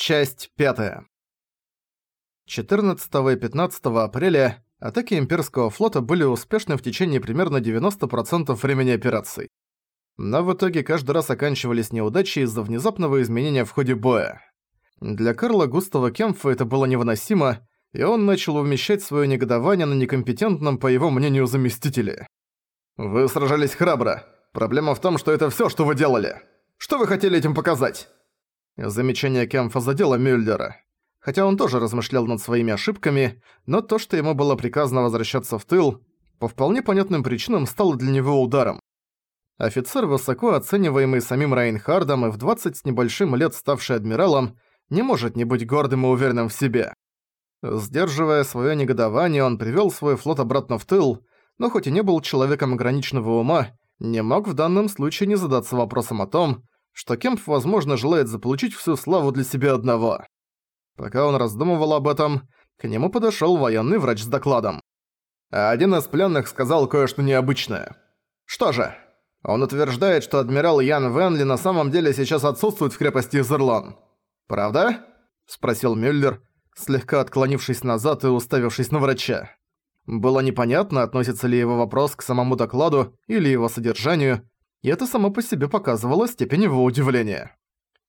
Часть 5. 14 и 15 апреля атаки имперского флота были успешны в течение примерно 90% времени операций. Но в итоге каждый раз оканчивались неудачей из-за внезапного изменения в ходе боя. Для Карла Густава Кемфа это было невыносимо, и он начал умещать своё негодование на некомпетентном, по его мнению, заместителе. «Вы сражались храбро. Проблема в том, что это всё, что вы делали. Что вы хотели этим показать?» Замечание Кемфа задело Мюллера. Хотя он тоже размышлял над своими ошибками, но то, что ему было приказано возвращаться в тыл, по вполне понятным причинам стало для него ударом. Офицер, высоко оцениваемый самим Райнхардом и в 20 с небольшим лет ставший адмиралом, не может не быть гордым и уверенным в себе. Сдерживая своё негодование, он привёл свой флот обратно в тыл, но хоть и не был человеком ограниченного ума, не мог в данном случае не задаться вопросом о том, что Кемп, возможно, желает заполучить всю славу для себя одного. Пока он раздумывал об этом, к нему подошёл военный врач с докладом. Один из пленных сказал кое-что необычное. Что же? Он утверждает, что адмирал Ян Венли на самом деле сейчас отсутствует в крепости Изерлон. «Правда?» – спросил Мюллер, слегка отклонившись назад и уставившись на врача. Было непонятно, относится ли его вопрос к самому докладу или его содержанию, и это само по себе показывало степень его удивления.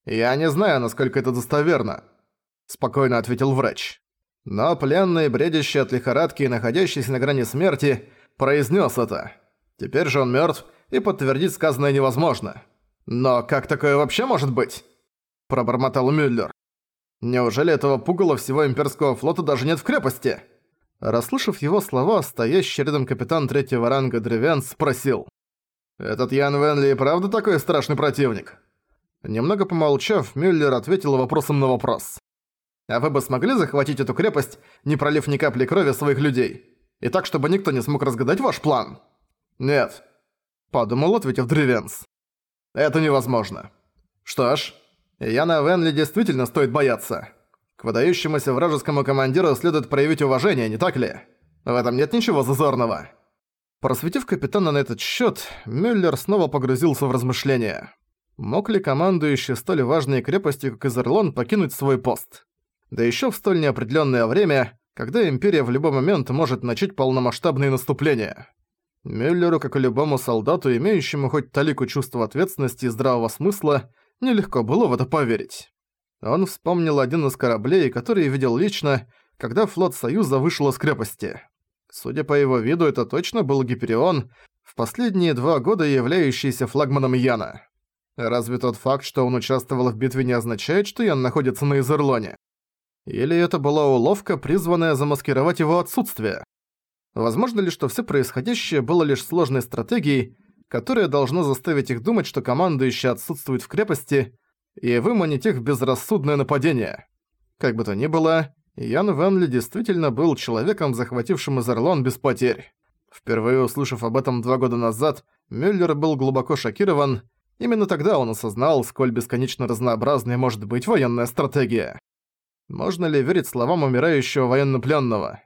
«Я не знаю, насколько это достоверно», – спокойно ответил врач. Но пленный, бредящий от лихорадки и находящийся на грани смерти, произнес это. Теперь же он мертв, и подтвердить сказанное невозможно. «Но как такое вообще может быть?» – пробормотал Мюллер. «Неужели этого пугала всего имперского флота даже нет в крепости?» Расслышав его слова, стоящий рядом капитан третьего ранга Древенс спросил. «Этот Ян Венли правда такой страшный противник?» Немного помолчав, Мюллер ответил вопросом на вопрос. «А вы бы смогли захватить эту крепость, не пролив ни капли крови своих людей? И так, чтобы никто не смог разгадать ваш план?» «Нет», — подумал, ответив Древенс. «Это невозможно. Что ж, Яна Венли действительно стоит бояться. К выдающемуся вражескому командиру следует проявить уважение, не так ли? В этом нет ничего зазорного». Просветив капитана на этот счет, Мюллер снова погрузился в размышления. Мог ли командующий столь важной крепостью, как Изерлон, покинуть свой пост? Да еще в столь неопределенное время, когда Империя в любой момент может начать полномасштабные наступления. Мюллеру, как и любому солдату, имеющему хоть талику чувства ответственности и здравого смысла, нелегко было в это поверить. Он вспомнил один из кораблей, который видел лично, когда флот Союза вышел из крепости. Судя по его виду, это точно был Гиперион, в последние два года являющийся флагманом Яна. Разве тот факт, что он участвовал в битве, не означает, что Ян находится на Изерлоне? Или это была уловка, призванная замаскировать его отсутствие? Возможно ли, что все происходящее было лишь сложной стратегией, которая должна заставить их думать, что командующий отсутствует в крепости, и выманить их в безрассудное нападение? Как бы то ни было, Ян Венли действительно был человеком, захватившим Изерлон без потерь. Впервые услышав об этом два года назад, Мюллер был глубоко шокирован. Именно тогда он осознал, сколь бесконечно разнообразной может быть военная стратегия. Можно ли верить словам умирающего военнопленного?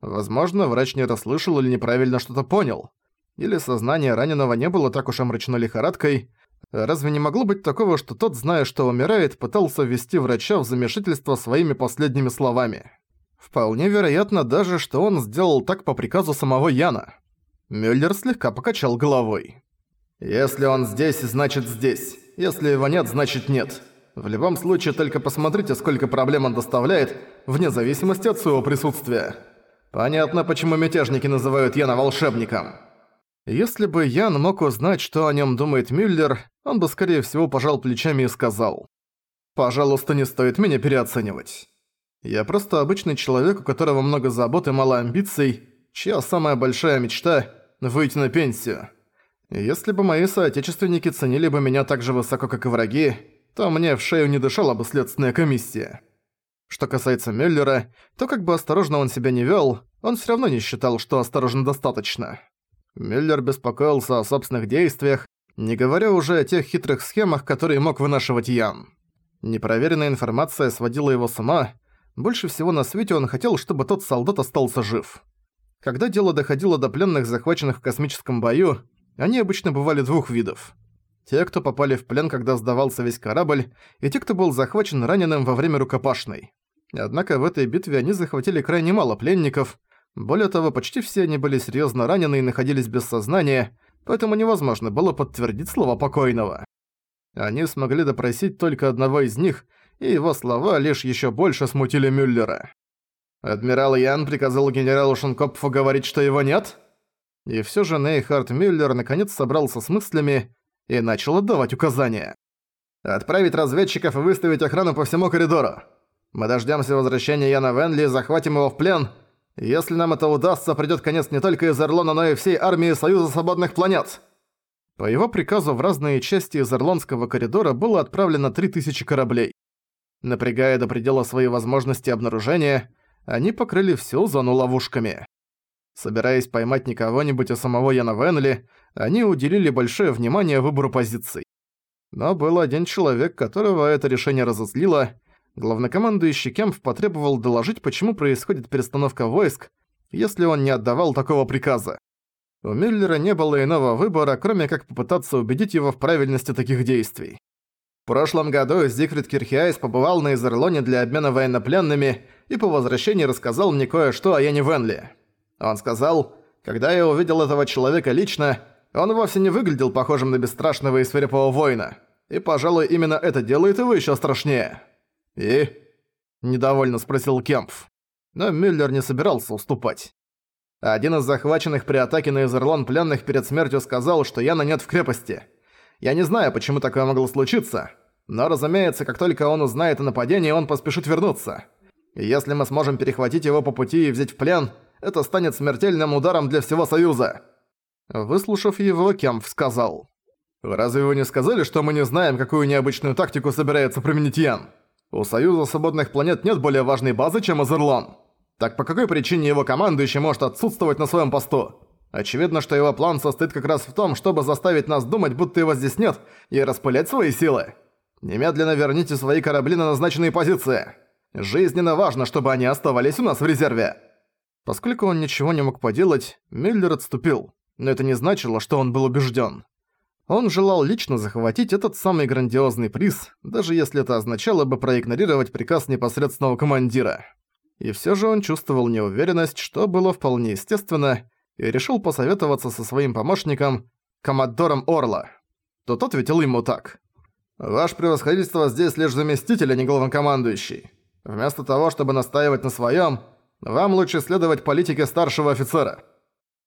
Возможно, врач не расслышал или неправильно что-то понял. Или сознание раненого не было так уж омрачено лихорадкой, Разве не могло быть такого, что тот, зная, что умирает, пытался ввести врача в замешательство своими последними словами? Вполне вероятно даже, что он сделал так по приказу самого Яна. Мюллер слегка покачал головой. «Если он здесь, значит здесь. Если его нет, значит нет. В любом случае, только посмотрите, сколько проблем он доставляет, вне зависимости от своего присутствия. Понятно, почему мятежники называют Яна волшебником». Если бы Ян мог узнать, что о нем думает Мюллер, он бы, скорее всего, пожал плечами и сказал. «Пожалуйста, не стоит меня переоценивать. Я просто обычный человек, у которого много забот и мало амбиций, чья самая большая мечта – выйти на пенсию. Если бы мои соотечественники ценили бы меня так же высоко, как и враги, то мне в шею не дышала бы следственная комиссия». Что касается Мюллера, то как бы осторожно он себя не вел, он все равно не считал, что осторожно достаточно. Мюллер беспокоился о собственных действиях, не говоря уже о тех хитрых схемах, которые мог вынашивать Ян. Непроверенная информация сводила его с ума. Больше всего на свете он хотел, чтобы тот солдат остался жив. Когда дело доходило до пленных, захваченных в космическом бою, они обычно бывали двух видов. те, кто попали в плен, когда сдавался весь корабль, и те, кто был захвачен раненым во время рукопашной. Однако в этой битве они захватили крайне мало пленников. Более того, почти все они были серьезно ранены и находились без сознания, поэтому невозможно было подтвердить слова покойного. Они смогли допросить только одного из них, и его слова лишь еще больше смутили Мюллера. «Адмирал Ян приказал генералу Шенкопфу говорить, что его нет?» И все же Нейхард Мюллер наконец собрался с мыслями и начал отдавать указания. «Отправить разведчиков и выставить охрану по всему коридору. Мы дождёмся возвращения Яна Венли и захватим его в плен. Если нам это удастся, придёт конец не только из Орлона, но и всей армии Союза Свободных Планет». По его приказу в разные части из Орлонского коридора было отправлено 3000 кораблей. Напрягая до предела свои возможности обнаружения, они покрыли всю зону ловушками. Собираясь поймать не кого-нибудь, а самого Яна Венли, они уделили большое внимание выбору позиций. Но был один человек, которого это решение разозлило. Главнокомандующий Кемп потребовал доложить, почему происходит перестановка войск, если он не отдавал такого приказа. У Мюллера не было иного выбора, кроме как попытаться убедить его в правильности таких действий. В прошлом году Зигфрид Кирхиайс побывал на Изерлоне для обмена военнопленными и по возвращении рассказал мне кое-что о Яне Венли. Он сказал, когда я увидел этого человека лично, он вовсе не выглядел похожим на бесстрашного и свирепого воина. И, пожалуй, именно это делает его еще страшнее. «И?» – недовольно спросил Кемпф. Но Мюллер не собирался уступать. Один из захваченных при атаке на Изерлон пленных перед смертью сказал, что Яна нет в крепости. Я не знаю, почему такое могло случиться, но, разумеется, как только он узнает о нападении, он поспешит вернуться. И если мы сможем перехватить его по пути и взять в плен, это станет смертельным ударом для всего Союза. Выслушав его, Кемпф сказал. «Разве вы не сказали, что мы не знаем, какую необычную тактику собирается применить Ян? У Союза Свободных Планет нет более важной базы, чем Азерлон. Так по какой причине его командующий может отсутствовать на своем посту? Очевидно, что его план состоит как раз в том, чтобы заставить нас думать, будто его здесь нет, и распылять свои силы. Немедленно верните свои корабли на назначенные позиции. Жизненно важно, чтобы они оставались у нас в резерве». Поскольку он ничего не мог поделать, Мюллер отступил, но это не значило, что он был убежден. Он желал лично захватить этот самый грандиозный приз, даже если это означало бы проигнорировать приказ непосредственного командира. И все же он чувствовал неуверенность, что было вполне естественно, и решил посоветоваться со своим помощником, коммодором Орла. Тот ответил ему так. «Ваше превосходительство здесь лишь заместитель, а не главнокомандующий. Вместо того, чтобы настаивать на своем, вам лучше следовать политике старшего офицера».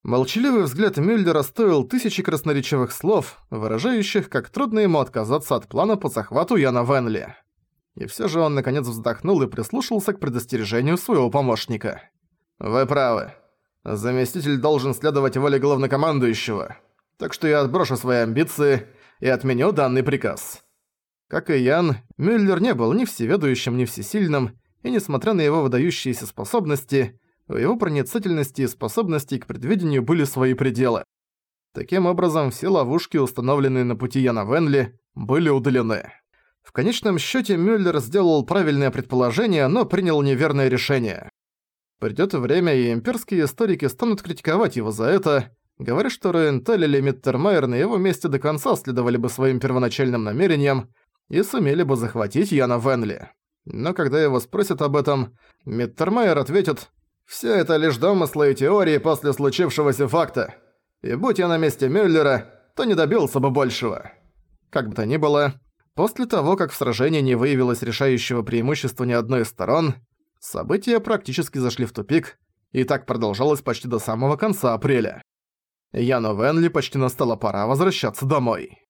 Молчаливый взгляд Мюллера стоил тысячи красноречивых слов, выражающих, как трудно ему отказаться от плана по захвату Яна Венли. И все же он наконец вздохнул и прислушался к предостережению своего помощника. «Вы правы. Заместитель должен следовать воле главнокомандующего. Так что я отброшу свои амбиции и отменю данный приказ». Как и Ян, Мюллер не был ни всеведущим, ни всесильным, и несмотря на его выдающиеся способности, у его проницательности и способностей к предвидению были свои пределы. Таким образом, все ловушки, установленные на пути Яна Венли, были удалены. В конечном счете Мюллер сделал правильное предположение, но принял неверное решение. Придёт время, и имперские историки станут критиковать его за это, говоря, что Роенталь или Миттермайер на его месте до конца следовали бы своим первоначальным намерениям и сумели бы захватить Яна Венли. Но когда его спросят об этом, Миттермайер ответит «Всё это лишь домыслы и теории после случившегося факта. И будь я на месте Мюллера, то не добился бы большего». Как бы то ни было, после того, как в сражении не выявилось решающего преимущества ни одной из сторон, события практически зашли в тупик, и так продолжалось почти до самого конца апреля. Яну Венли почти настала пора возвращаться домой.